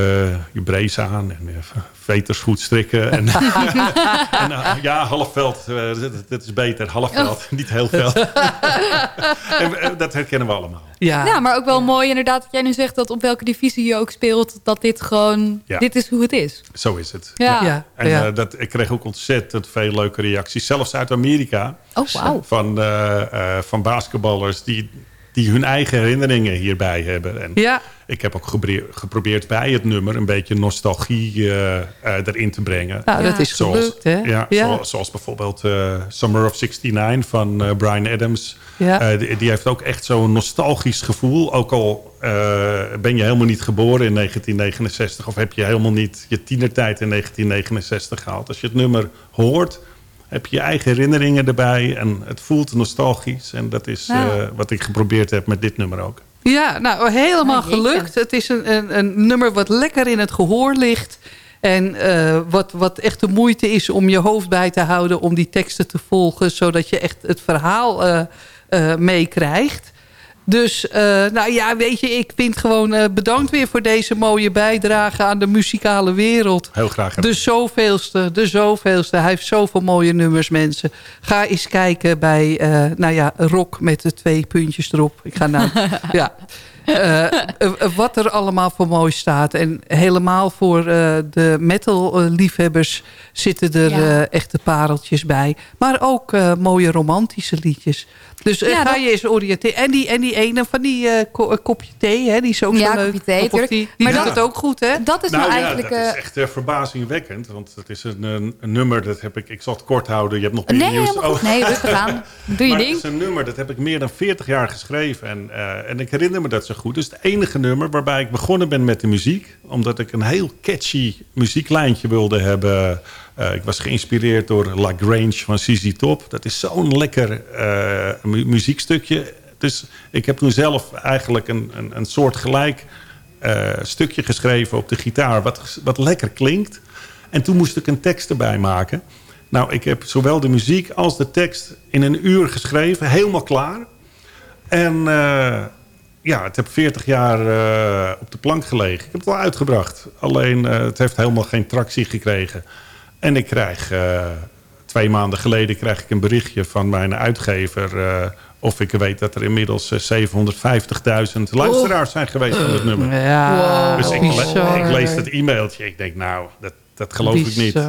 je brace aan en eh, veters goed strikken. En, *laughs* en, eh, ja, halfveld, eh, dat, dat is beter. Halfveld, niet heel veld. *laughs* en, dat herkennen we allemaal. Ja. Ja, maar ook wel mooi inderdaad dat jij nu zegt dat op welke divisie je ook speelt, dat dit gewoon, Ja. dit is hoe het is. Zo is het. Ja. Ja. En eh, dat, ik kreeg ook ontzettend veel leuke reacties. Zelfs uit Amerika. Oh, wauw. Van, eh, eh, van basketballers die, die hun eigen herinneringen hierbij hebben. En ja. Ik heb ook geprobeer- geprobeerd bij het nummer een beetje nostalgie eh, eh, erin te brengen. Nou, Ja. dat is Zoals, gelukt, hè? ja, Zoals, zoals bijvoorbeeld eh, Summer of 69 van Brian Adams. Ja. Eh, die, die heeft ook echt zo'n nostalgisch gevoel. Ook al eh, ben je helemaal niet geboren in 1969... of heb je helemaal niet je tienertijd in 1969 gehaald. Als je het nummer hoort, heb je je eigen herinneringen erbij... en het voelt nostalgisch. En dat is Ja. eh, wat ik geprobeerd heb met dit nummer ook. Ja, nou, helemaal Ah, gelukt. Het is een, een, een nummer wat lekker in het gehoor ligt. En eh, wat, wat echt de moeite is om je hoofd bij te houden... om die teksten te volgen, zodat je echt het verhaal eh, eh, meekrijgt. Dus, eh, nou ja, weet je, ik vind gewoon... eh, bedankt weer voor deze mooie bijdrage aan de muzikale wereld. Heel graag gedaan. De zoveelste, de zoveelste. Hij heeft zoveel mooie nummers, mensen. Ga eens kijken bij, eh, nou ja, Rock met de twee puntjes erop. Ik ga nou, *laughs* ja. Eh, eh, wat er allemaal voor mooi staat. En helemaal voor eh, de metal-liefhebbers zitten er Ja. eh, echte pareltjes bij. Maar ook eh, mooie romantische liedjes. Dus eh, Ja, ga dat- je eens oriënteren. En die, en die ene van die eh, ko- eh, kopje thee, hè, die is ook Ja, zo leuk. kopje thee, Die Maar doet dat- het ook goed, hè? Dat is nou, nou ja, eigenlijk... dat is eh, echt eh, verbazingwekkend. Want het is een, een, een nummer, dat heb ik... Ik zal het kort houden. Je hebt nog meer nee, nieuws. Oh. Nee, rustig aan. *laughs* Doe je maar ding. het is een nummer, dat heb ik meer dan 40 jaar geschreven. En, eh, en ik herinner me dat zo goed. Is het enige nummer waarbij ik begonnen ben met de muziek. Omdat ik een heel catchy muzieklijntje wilde hebben. Eh, ik was geïnspireerd door La Grange van ZZ Top. Dat is zo'n lekker eh, mu- muziekstukje. Dus ik heb toen zelf eigenlijk een, een, een soort gelijk eh, stukje geschreven op de gitaar. Wat, wat lekker klinkt. En toen moest ik een tekst erbij maken. Nou, ik heb zowel de muziek als de tekst in een uur geschreven. Helemaal klaar. En ja, het heb 40 jaar eh, op de plank gelegen. Ik heb het al uitgebracht. Alleen eh, het heeft helemaal geen tractie gekregen. En ik krijg eh, twee maanden geleden krijg ik een berichtje van mijn uitgever... eh, of ik weet dat er inmiddels eh, 750.000 luisteraars zijn geweest van het nummer. Ja, Dus ik, le- ik lees het e-mailtje. Ik denk, nou, dat, dat geloof ik niet.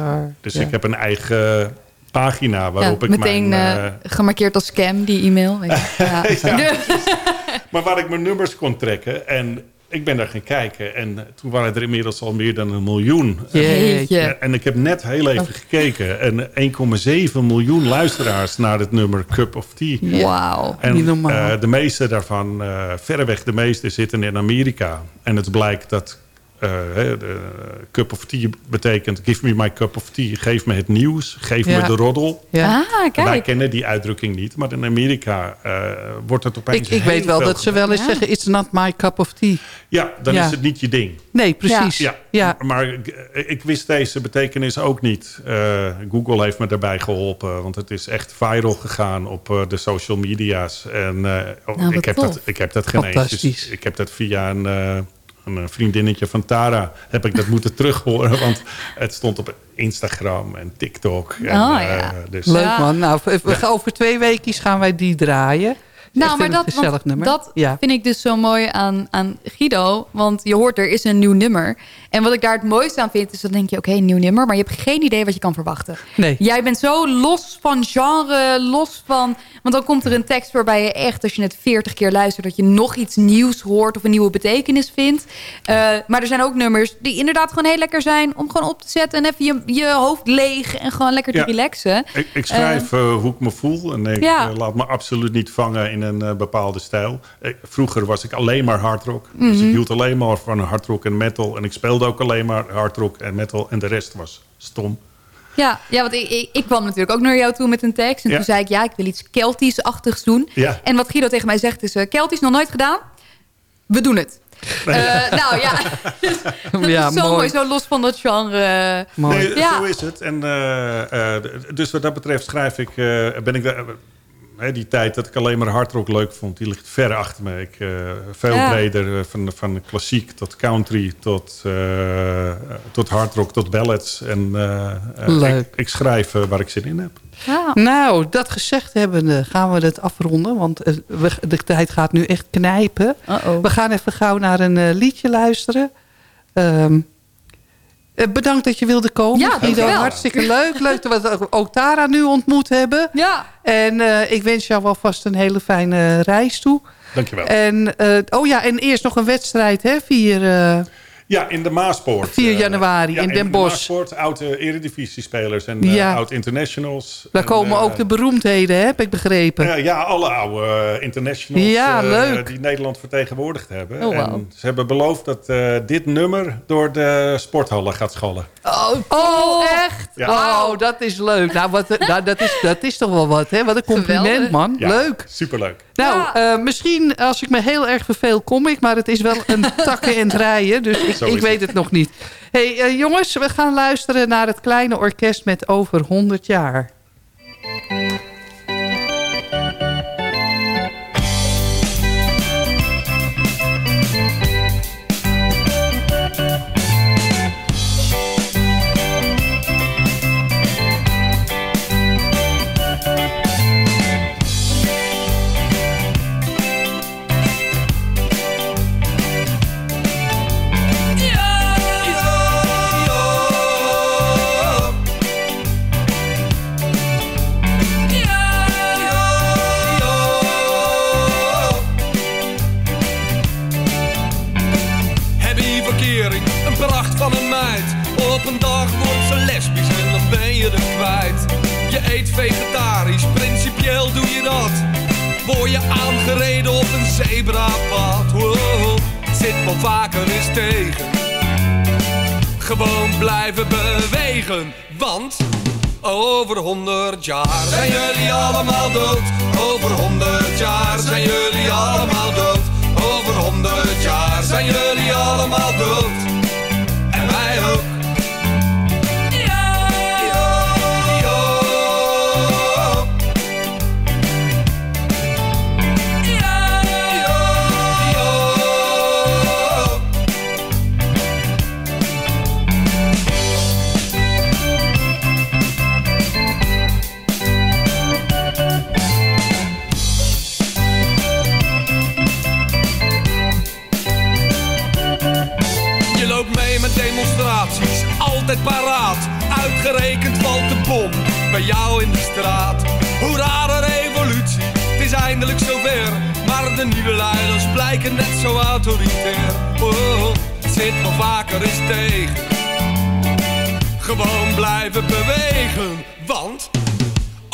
Dus ja. ik heb een eigen pagina waarop ja, ik meteen mijn... gemarkeerd als scam, die e-mail. Weet je. *laughs* Ja. Ja. *laughs* maar waar ik mijn nummers kon trekken. En ik ben daar gaan kijken. En toen waren er inmiddels al meer dan een miljoen. Jeetje. En, ik heb net heel even gekeken. En 1,7 miljoen luisteraars naar het nummer Cup of Tea. Wauw. En Niet normaal. eh, de meeste daarvan, eh, verreweg de meeste, zitten in Amerika. En het blijkt dat de cup of tea betekent... give me my cup of tea, geef me het nieuws, geef Ja. me de roddel. Ja. Ah, Wij kijk. kennen die uitdrukking niet, maar in Amerika eh, wordt het opeens Ik, ik weet wel dat ze wel eens Ja. zeggen... it's not my cup of tea. Ja, dan Ja. is het niet je ding. Nee, precies. Ja, Ja. maar ik, ik wist deze betekenis ook niet. Eh, Google heeft me daarbij geholpen, want het is echt viral gegaan op eh, de social media's. En eh, oh, Nou, ik, heb tof. dat, ik heb dat geen eens. Dus ik heb dat via een, eh, een vriendinnetje van Tara heb ik dat moeten *laughs* terughoren, want het stond op Instagram en TikTok. En, Oh, eh, ja. dus, Leuk man. Nou, over twee weken gaan wij die draaien. Nou, maar dat, gezellig want nummer. dat ja. vind ik dus zo mooi aan, aan Guido. Want je hoort, er is een nieuw nummer. En wat ik daar het mooiste aan vind, is dan denk je... oké, een nieuw nummer, maar je hebt geen idee wat je kan verwachten. Nee. Jij bent zo los van genre, los van... Want dan komt er een tekst waarbij je echt, als je het 40 keer luistert... dat je nog iets nieuws hoort of een nieuwe betekenis vindt. Eh, maar er zijn ook nummers die inderdaad gewoon heel lekker zijn... om gewoon op te zetten en even je, je hoofd leeg... en gewoon lekker te Ja. relaxen. Ik, ik schrijf eh, hoe ik me voel en ik Ja. eh, laat me absoluut niet vangen in een eh, bepaalde stijl. Ik- vroeger was ik alleen maar hardrock. Dus Mhm. ik hield alleen maar van hardrock en metal. En ik speelde ook alleen maar hardrock en metal. En de rest was stom. Ja, ja want ik, ik, ik kwam natuurlijk ook naar jou toe met een tekst. En Ja. toen zei ik, ja, ik wil iets Keltisch-achtigs doen. Ja. En wat Guido tegen mij zegt is, eh, Keltisch nog nooit gedaan? We doen het. *laughs* Eh, nou ja, *laughs* *laughs* dat Ja, is zo mooi. mooi. Zo los van dat genre. Mooi. Nee, Ja. zo is het. En, eh, eh, dus wat dat betreft schrijf ik... eh, ben ik daar, hè, die tijd dat ik alleen maar hardrock leuk vond... die ligt ver achter me. Ik, eh, veel Ja. breder. eh, Van, van klassiek tot country tot, eh, tot hardrock tot ballads. En, Leuk. Ik, ik schrijf waar ik zin in heb. Ja. Nou, dat gezegd hebbende gaan we het afronden. Want we, de tijd gaat nu echt knijpen. We gaan even gauw naar een liedje luisteren. Ehm, eh, bedankt dat je wilde komen. Ja, Guido, dankjewel. hartstikke leuk. Leuk dat we ook Tara nu ontmoet hebben. Ja. En eh, ik wens jou alvast een hele fijne reis toe. Dankjewel. En, eh, oh ja, en eerst nog een wedstrijd, hè? Vier, eh, Ja, in de Maaspoort. 4 eh, januari ja, in Den de Bosch. Maaspoort, oude eredivisiespelers en eh, Ja. oud-internationals. Daar En, komen eh, ook de beroemdheden, hè, heb ik begrepen. Ja, ja, alle oude internationals Ja, eh, leuk. die Nederland vertegenwoordigd hebben. Oh. En ze hebben beloofd dat eh, dit nummer door de sporthallen gaat schallen. Oh, echt? Ja. Oh, dat is leuk. Nou, wat, *laughs* nou dat, is, dat is toch wel wat, hè? Wat een compliment, Geweldig. man. Ja, Leuk. Superleuk. Nou, Ja. eh, misschien als ik me heel erg verveel, kom ik. Maar het is wel een *laughs* takken en rijden. Dus ik, weet het. het nog niet. hey, eh, jongens, we gaan luisteren naar het kleine orkest met over 100 jaar.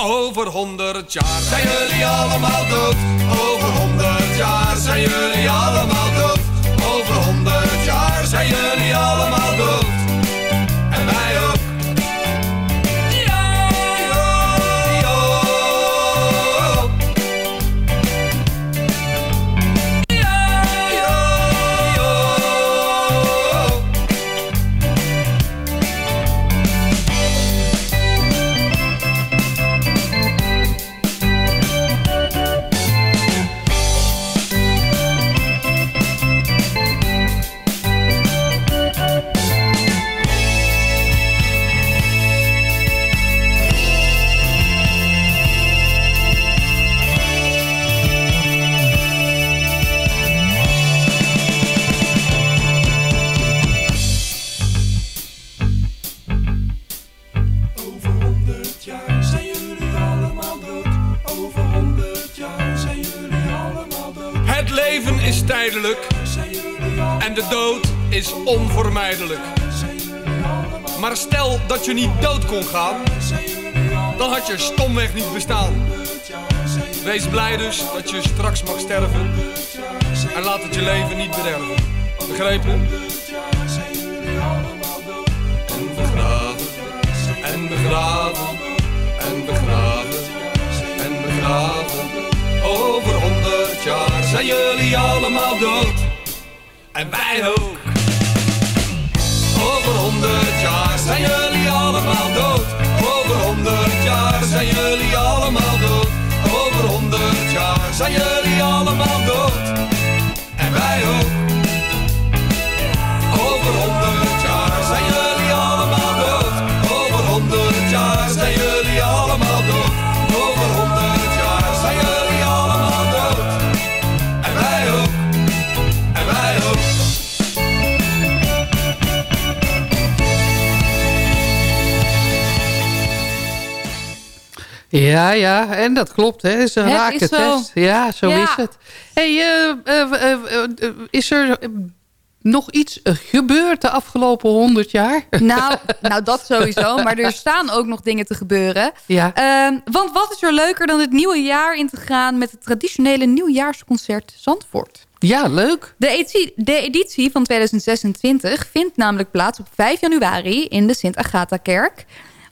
Over honderd jaar zijn jullie allemaal dood. Over honderd jaar zijn jullie allemaal dood. Over honderd jaar zijn jullie allemaal dood. Onvermijdelijk. Maar stel dat je niet dood kon gaan, dan had je stomweg niet bestaan. Wees blij dus dat je straks mag sterven. En laat het je leven niet bederven. Begrepen? En begraven, en begraven, en begraven, en begraven. Over honderd jaar zijn jullie allemaal dood. En wij ook. Over honderd jaar zijn jullie allemaal dood. Over honderd jaar zijn jullie allemaal dood. Over honderd jaar zijn jullie allemaal dood. En wij ook. Ja, ja, en dat klopt. Hè. Het is een Het is zo. test. Ja, zo Ja. is het. Hey, eh, eh, eh, is er nog iets gebeurd de afgelopen honderd jaar? Nou, *laughs* nou, dat sowieso. Maar er staan ook nog dingen te gebeuren. Ja. Ehm, want wat is er leuker dan het nieuwe jaar in te gaan... met het traditionele nieuwjaarsconcert Zandvoort? Ja, leuk. De editie, de editie van 2026 vindt namelijk plaats op 5 januari... in de Sint-Agatha-kerk.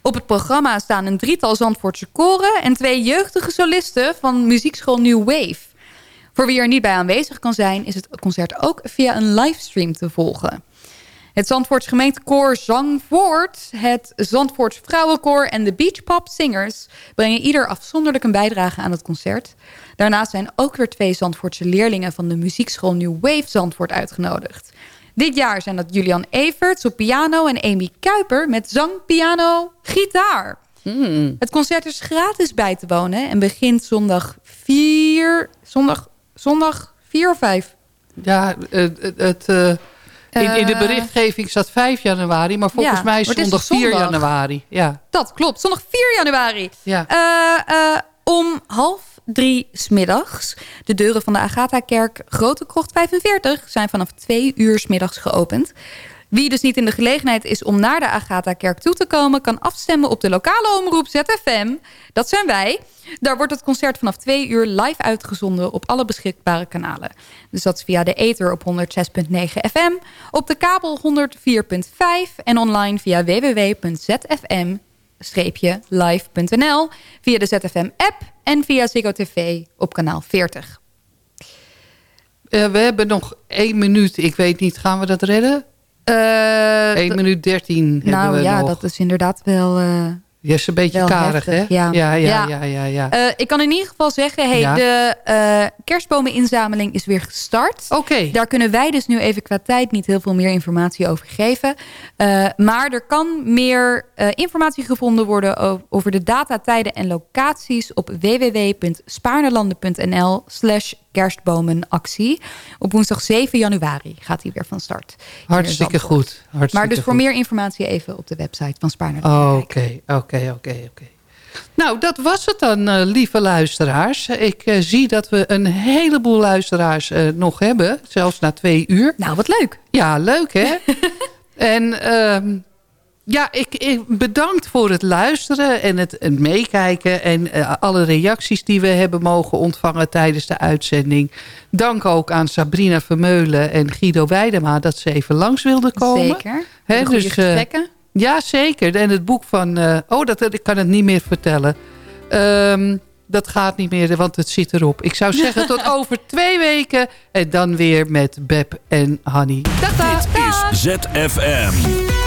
Op het programma staan een drietal Zandvoortse koren... en twee jeugdige solisten van muziekschool New Wave. Voor wie er niet bij aanwezig kan zijn... is het concert ook via een livestream te volgen. Het Zandvoorts gemeentekoor Zangvoort, het Zandvoorts vrouwenkoor en de Beachpop Singers brengen ieder afzonderlijk een bijdrage aan het concert. Daarnaast zijn ook weer twee Zandvoortse leerlingen van de muziekschool New Wave Zandvoort uitgenodigd. Dit jaar zijn dat Julian Everts op piano en Amy Kuiper met zang, piano, gitaar. Het concert is gratis bij te wonen en begint zondag 4, zondag, zondag 4 of 5. Ja, het, het, eh, in, in de Eh. berichtgeving staat 5 januari, maar volgens Ja, mij is zondag toch 4 zondag? januari. Ja, Dat klopt, zondag 4 januari. ja. Eh, om half drie smiddags. De deuren van de Agatha-kerk Grote Krocht 45 zijn vanaf twee uur 's middags geopend. Wie dus niet in de gelegenheid is om naar de Agatha-kerk toe te komen... kan afstemmen op de lokale omroep ZFM. Dat zijn wij. Daar wordt het concert vanaf twee uur live uitgezonden... op alle beschikbare kanalen. Dus dat is via de ether op 106.9 FM... op de kabel 104.5 en online via www.zfm live.nl via de ZFM-app en via Ziggo TV op kanaal 40. Eh, we hebben nog 1 minuut. Ik weet niet, gaan we dat redden? Eh, 1 d- minuut 13 hebben nou we ja, nog. dat is inderdaad wel... eh, Ja, is een beetje wel karig, heftig, hè? ja. ja, ja, Ja. ja, eh, ik kan in ieder geval zeggen, hey, Ja. de eh, kerstbomeninzameling is weer gestart. Oké, Daar kunnen wij dus nu even qua tijd niet heel veel meer informatie over geven. Eh, maar er kan meer informatie gevonden worden over de data, tijden en locaties op www.spaarnelanden.nl slash kerstbomenactie. Op woensdag 7 januari gaat hij weer van start. hartstikke goed. Hartstikke Maar dus voor goed. meer informatie even op de website van Spaarnelanden. Oké, oké, oké, oké. Nou, dat was het dan, eh, lieve luisteraars. Ik eh, zie dat we een heleboel luisteraars eh, nog hebben. Zelfs na twee uur. Nou, wat leuk. Ja, leuk hè? *laughs* en ehm, ja, ik, ik bedankt voor het luisteren en het, het meekijken... en eh, alle reacties die we hebben mogen ontvangen tijdens de uitzending. Dank ook aan Sabrina Vermeulen en Guido Weidema... dat ze even langs wilden komen. Zeker. Hè, De goede dus, eh, gesprekken. Ja, zeker. En het boek van... eh, oh, dat, ik kan het niet meer vertellen. Ehm, dat gaat niet meer, want het zit erop. Ik zou zeggen tot *laughs* over twee weken. En dan weer met Beb en Hanny. Dag. Dit is ZFM.